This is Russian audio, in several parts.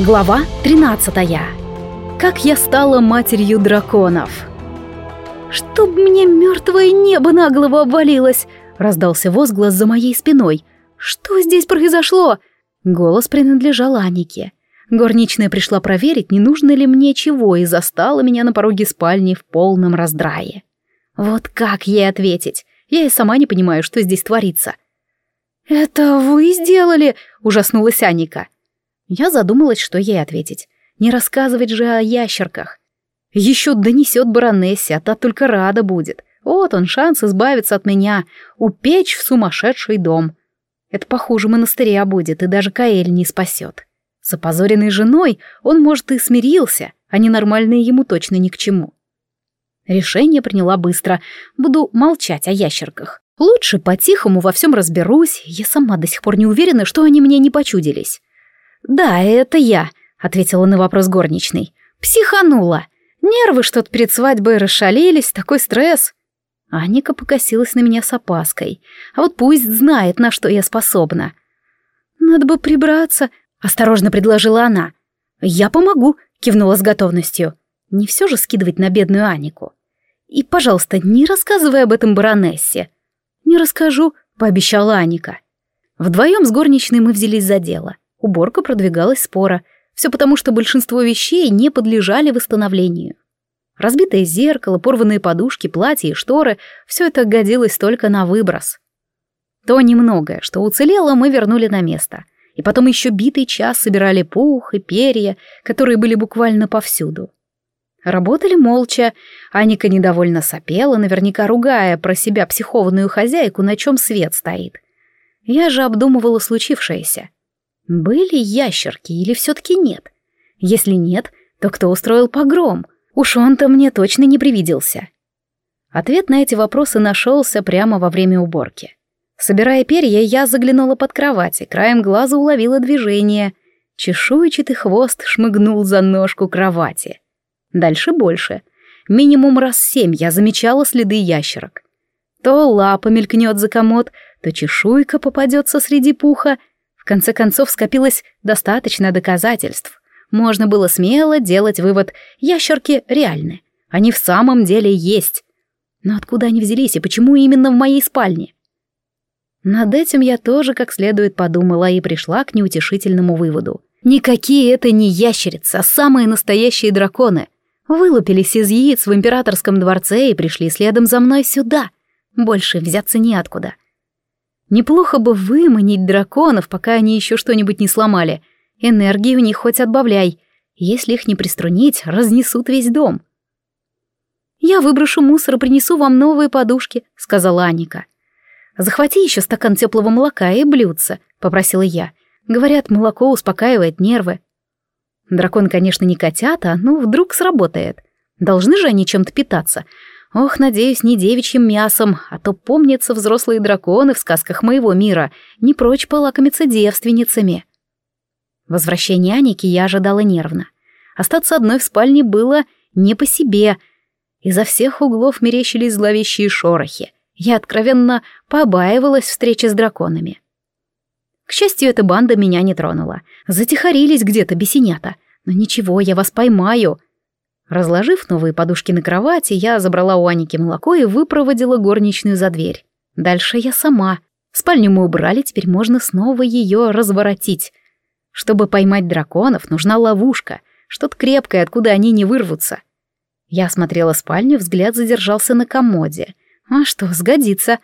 Глава 13. Как я стала матерью драконов. «Чтоб мне мертвое небо на голову обвалилось!» — раздался возглас за моей спиной. «Что здесь произошло?» Голос принадлежал Анике. Горничная пришла проверить, не нужно ли мне чего, и застала меня на пороге спальни в полном раздрае. Вот как ей ответить? Я и сама не понимаю, что здесь творится. «Это вы сделали?» — ужаснулась Аника. Я задумалась, что ей ответить. Не рассказывать же о ящерках. Еще донесет баронессе, а та только рада будет. Вот он, шанс избавиться от меня, упечь в сумасшедший дом. Это похуже монастыря будет, и даже Каэль не спасет. С опозоренной женой он, может, и смирился, а ненормальные ему точно ни к чему. Решение приняла быстро. Буду молчать о ящерках. Лучше по-тихому во всем разберусь, я сама до сих пор не уверена, что они мне не почудились. «Да, это я», — ответила на вопрос горничной. «Психанула. Нервы что-то перед свадьбой расшалились, такой стресс». Аника покосилась на меня с опаской. А вот пусть знает, на что я способна. «Надо бы прибраться», — осторожно предложила она. «Я помогу», — кивнула с готовностью. «Не все же скидывать на бедную Анику. И, пожалуйста, не рассказывай об этом баронессе». «Не расскажу», — пообещала Аника. Вдвоем с горничной мы взялись за дело. Уборка продвигалась спора. Все потому, что большинство вещей не подлежали восстановлению. Разбитое зеркало, порванные подушки, платья и шторы — все это годилось только на выброс. То немногое, что уцелело, мы вернули на место. И потом еще битый час собирали пух и перья, которые были буквально повсюду. Работали молча. Аника недовольно сопела, наверняка ругая про себя психованную хозяйку, на чем свет стоит. Я же обдумывала случившееся. Были ящерки или все-таки нет? Если нет, то кто устроил погром? Уж он-то мне точно не привиделся. Ответ на эти вопросы нашелся прямо во время уборки. Собирая перья, я заглянула под кровать и краем глаза уловила движение. Чешуйчатый хвост шмыгнул за ножку кровати. Дальше больше. Минимум раз семь я замечала следы ящерок. То лапа мелькнет за комод, то чешуйка попадется среди пуха, конце концов скопилось достаточно доказательств. Можно было смело делать вывод, ящерки реальны. Они в самом деле есть. Но откуда они взялись и почему именно в моей спальне? Над этим я тоже как следует подумала и пришла к неутешительному выводу. Никакие это не ящерицы, а самые настоящие драконы. Вылупились из яиц в императорском дворце и пришли следом за мной сюда. Больше взяться неоткуда. Неплохо бы выманить драконов, пока они еще что-нибудь не сломали. Энергии у них хоть отбавляй. Если их не приструнить, разнесут весь дом. «Я выброшу мусор и принесу вам новые подушки», — сказала Аника. «Захвати еще стакан теплого молока и блюдце», — попросила я. «Говорят, молоко успокаивает нервы». Дракон, конечно, не котята, но вдруг сработает. Должны же они чем-то питаться. Ох, надеюсь, не девичьим мясом, а то помнятся взрослые драконы в сказках моего мира, не прочь полакомиться девственницами. Возвращение Аники я ожидала нервно. Остаться одной в спальне было не по себе. Изо всех углов мерещились зловещие шорохи. Я откровенно побаивалась встречи с драконами. К счастью, эта банда меня не тронула. Затихарились где-то бесенята. Но ничего, я вас поймаю. Разложив новые подушки на кровати, я забрала у Аники молоко и выпроводила горничную за дверь. Дальше я сама. Спальню мы убрали, теперь можно снова ее разворотить. Чтобы поймать драконов, нужна ловушка, что-то крепкое, откуда они не вырвутся. Я осмотрела спальню, взгляд задержался на комоде. А что, сгодится.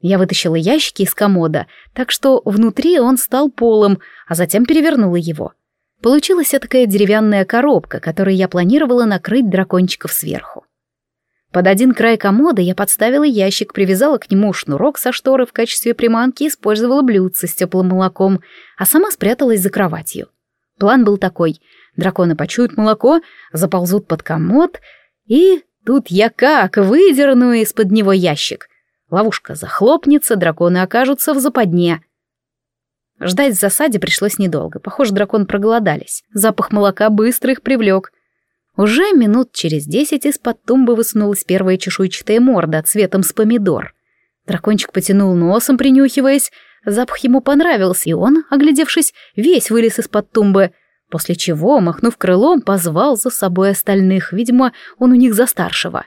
Я вытащила ящики из комода, так что внутри он стал полом, а затем перевернула его. Получилась такая деревянная коробка, которой я планировала накрыть дракончиков сверху. Под один край комода я подставила ящик, привязала к нему шнурок со шторы в качестве приманки использовала блюдце с теплым молоком, а сама спряталась за кроватью. План был такой. Драконы почуют молоко, заползут под комод, и тут я как выдерну из-под него ящик. Ловушка захлопнется, драконы окажутся в западне. Ждать в засаде пришлось недолго. Похоже, дракон проголодались. Запах молока быстро их привлек. Уже минут через десять из-под тумбы высунулась первая чешуйчатая морда цветом с помидор. Дракончик потянул носом, принюхиваясь. Запах ему понравился, и он, оглядевшись, весь вылез из-под тумбы. после чего, махнув крылом, позвал за собой остальных, видимо, он у них за старшего.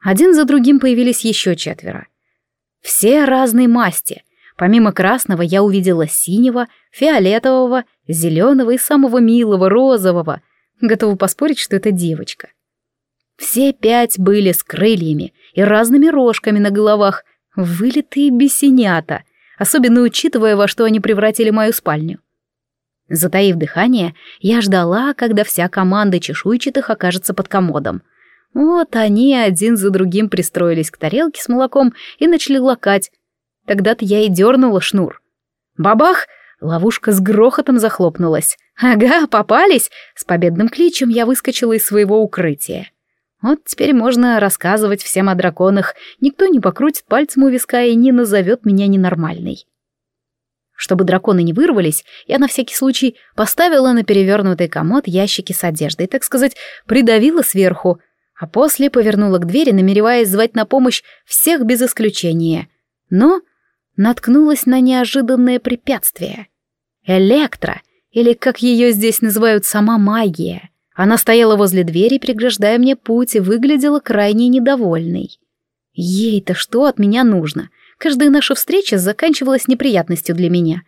Один за другим появились еще четверо. Все разной масти. Помимо красного я увидела синего, фиолетового, зеленого и самого милого, розового. Готова поспорить, что это девочка. Все пять были с крыльями и разными рожками на головах, вылитые бесенята, особенно учитывая, во что они превратили мою спальню. Затаив дыхание, я ждала, когда вся команда чешуйчатых окажется под комодом. Вот они один за другим пристроились к тарелке с молоком и начали лакать. Тогда-то я и дернула шнур. Бабах! Ловушка с грохотом захлопнулась. Ага, попались! С победным кличем я выскочила из своего укрытия. Вот теперь можно рассказывать всем о драконах. Никто не покрутит пальцем у виска и не назовет меня ненормальной. Чтобы драконы не вырвались, я на всякий случай поставила на перевернутый комод ящики с одеждой, так сказать, придавила сверху, а после повернула к двери, намереваясь звать на помощь всех без исключения. Но наткнулась на неожиданное препятствие. Электро, или, как ее здесь называют, сама магия. Она стояла возле двери, преграждая мне путь, и выглядела крайне недовольной. Ей-то что от меня нужно? Каждая наша встреча заканчивалась неприятностью для меня.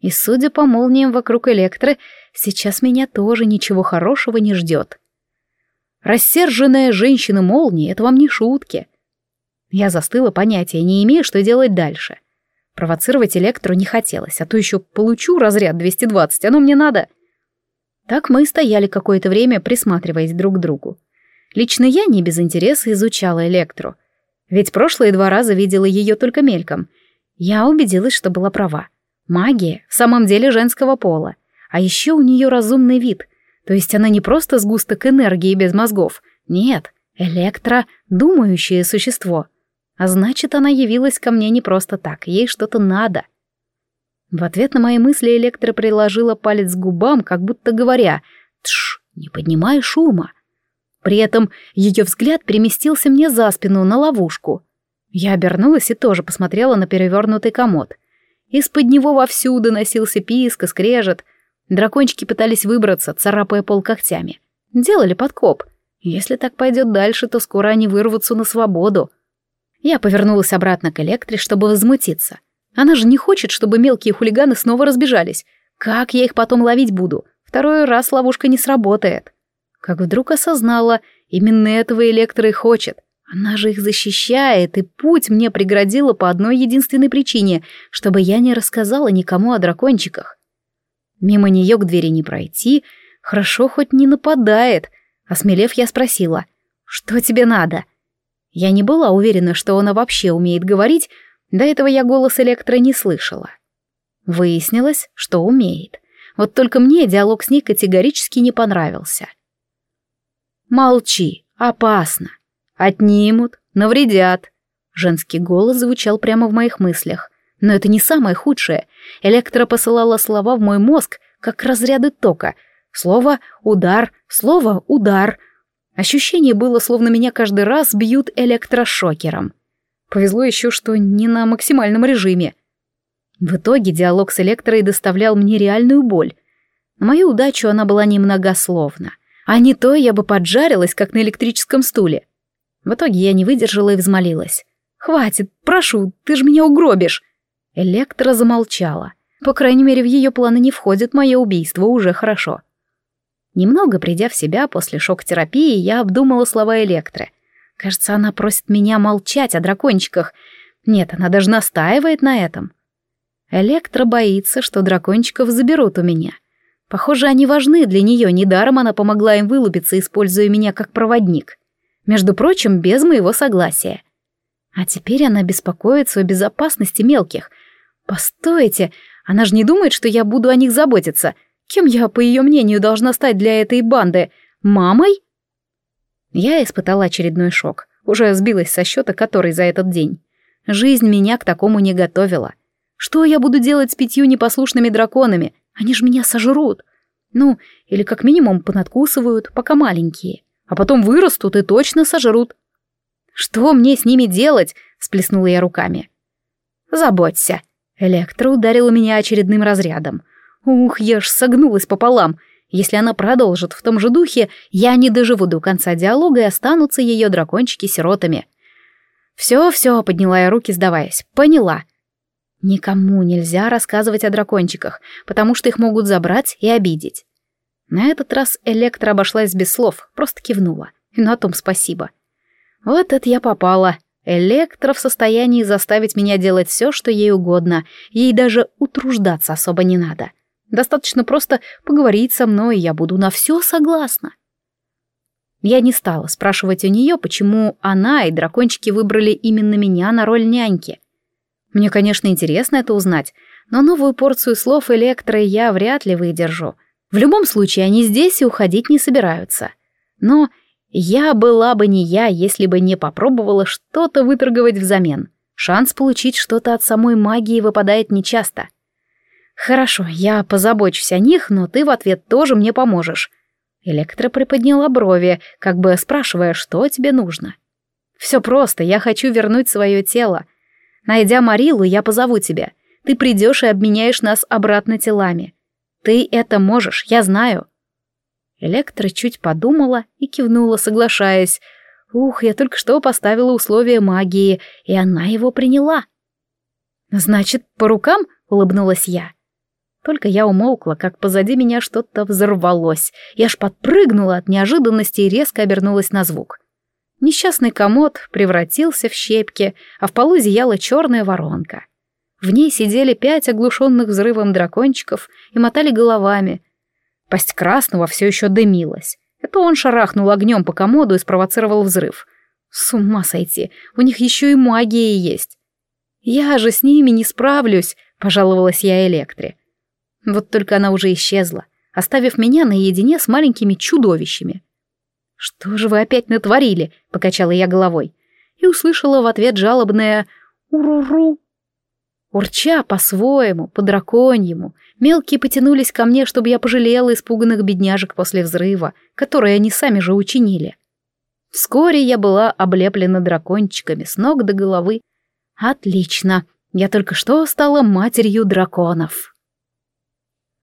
И, судя по молниям вокруг Электры, сейчас меня тоже ничего хорошего не ждет. Рассерженная женщина-молнии — это вам не шутки. Я застыла, понятия не имея, что делать дальше. Провоцировать Электру не хотелось, а то еще получу разряд 220, оно мне надо. Так мы и стояли какое-то время, присматриваясь друг к другу. Лично я не без интереса изучала Электру — ведь прошлые два раза видела ее только мельком. Я убедилась, что была права. Магия в самом деле женского пола. А еще у нее разумный вид. То есть она не просто сгусток энергии без мозгов. Нет, электро — думающее существо. А значит, она явилась ко мне не просто так, ей что-то надо. В ответ на мои мысли электро приложила палец к губам, как будто говоря «Тш, не поднимай шума». При этом ее взгляд переместился мне за спину на ловушку. Я обернулась и тоже посмотрела на перевернутый комод. Из-под него вовсю доносился писк и скрежет. Дракончики пытались выбраться, царапая пол когтями. Делали подкоп. Если так пойдет дальше, то скоро они вырвутся на свободу. Я повернулась обратно к Электре, чтобы возмутиться. Она же не хочет, чтобы мелкие хулиганы снова разбежались. Как я их потом ловить буду? Второй раз ловушка не сработает как вдруг осознала, именно этого Электро и хочет. Она же их защищает, и путь мне преградила по одной единственной причине, чтобы я не рассказала никому о дракончиках. Мимо нее к двери не пройти, хорошо хоть не нападает. Осмелев, я спросила, «Что тебе надо?» Я не была уверена, что она вообще умеет говорить, до этого я голос Электро не слышала. Выяснилось, что умеет. Вот только мне диалог с ней категорически не понравился. — Молчи, опасно. Отнимут, навредят. Женский голос звучал прямо в моих мыслях. Но это не самое худшее. Электро посылала слова в мой мозг, как разряды тока. Слово «удар», слово «удар». Ощущение было, словно меня каждый раз бьют электрошокером. Повезло еще, что не на максимальном режиме. В итоге диалог с Электрой доставлял мне реальную боль. На мою удачу она была немногословна — а не то я бы поджарилась, как на электрическом стуле. В итоге я не выдержала и взмолилась. «Хватит, прошу, ты же меня угробишь!» Электра замолчала. По крайней мере, в ее планы не входит мое убийство, уже хорошо. Немного придя в себя после шок-терапии, я обдумала слова Электры. Кажется, она просит меня молчать о дракончиках. Нет, она даже настаивает на этом. Электра боится, что дракончиков заберут у меня. Похоже, они важны для нее, недаром она помогла им вылупиться, используя меня как проводник. Между прочим, без моего согласия. А теперь она беспокоится о безопасности мелких. Постойте, она же не думает, что я буду о них заботиться. Кем я, по ее мнению, должна стать для этой банды? Мамой? Я испытала очередной шок. Уже сбилась со счета, который за этот день. Жизнь меня к такому не готовила. Что я буду делать с пятью непослушными драконами? Они же меня сожрут. Ну, или как минимум понадкусывают, пока маленькие. А потом вырастут и точно сожрут. Что мне с ними делать? Сплеснула я руками. Заботься. Электро ударила меня очередным разрядом. Ух, я ж согнулась пополам. Если она продолжит в том же духе, я не доживу до конца диалога и останутся ее дракончики сиротами. «Все-все», — подняла я руки, сдаваясь. «Поняла». Никому нельзя рассказывать о дракончиках, потому что их могут забрать и обидеть. На этот раз Электра обошлась без слов, просто кивнула. И на том спасибо. Вот это я попала. Электра в состоянии заставить меня делать все, что ей угодно. Ей даже утруждаться особо не надо. Достаточно просто поговорить со мной, и я буду на все согласна. Я не стала спрашивать у нее, почему она и дракончики выбрали именно меня на роль няньки. Мне, конечно, интересно это узнать, но новую порцию слов Электры я вряд ли выдержу. В любом случае, они здесь и уходить не собираются. Но я была бы не я, если бы не попробовала что-то выторговать взамен. Шанс получить что-то от самой магии выпадает нечасто. Хорошо, я позабочусь о них, но ты в ответ тоже мне поможешь. Электра приподняла брови, как бы спрашивая, что тебе нужно. Все просто, я хочу вернуть свое тело. Найдя Марилу, я позову тебя. Ты придешь и обменяешь нас обратно телами. Ты это можешь, я знаю. Электра чуть подумала и кивнула, соглашаясь. Ух, я только что поставила условие магии, и она его приняла. Значит, по рукам? улыбнулась я. Только я умолкла, как позади меня что-то взорвалось. Я аж подпрыгнула от неожиданности и резко обернулась на звук. Несчастный комод превратился в щепки, а в полу зияла черная воронка. В ней сидели пять оглушенных взрывом дракончиков и мотали головами. Пасть красного все еще дымилась. Это он шарахнул огнем по комоду и спровоцировал взрыв. С ума сойти, у них еще и магия есть. Я же с ними не справлюсь, пожаловалась я Электре. Вот только она уже исчезла, оставив меня наедине с маленькими чудовищами. «Что же вы опять натворили?» — покачала я головой. И услышала в ответ жалобное «уруру». Урча по-своему, по-драконьему, мелкие потянулись ко мне, чтобы я пожалела испуганных бедняжек после взрыва, которые они сами же учинили. Вскоре я была облеплена дракончиками с ног до головы. Отлично, я только что стала матерью драконов.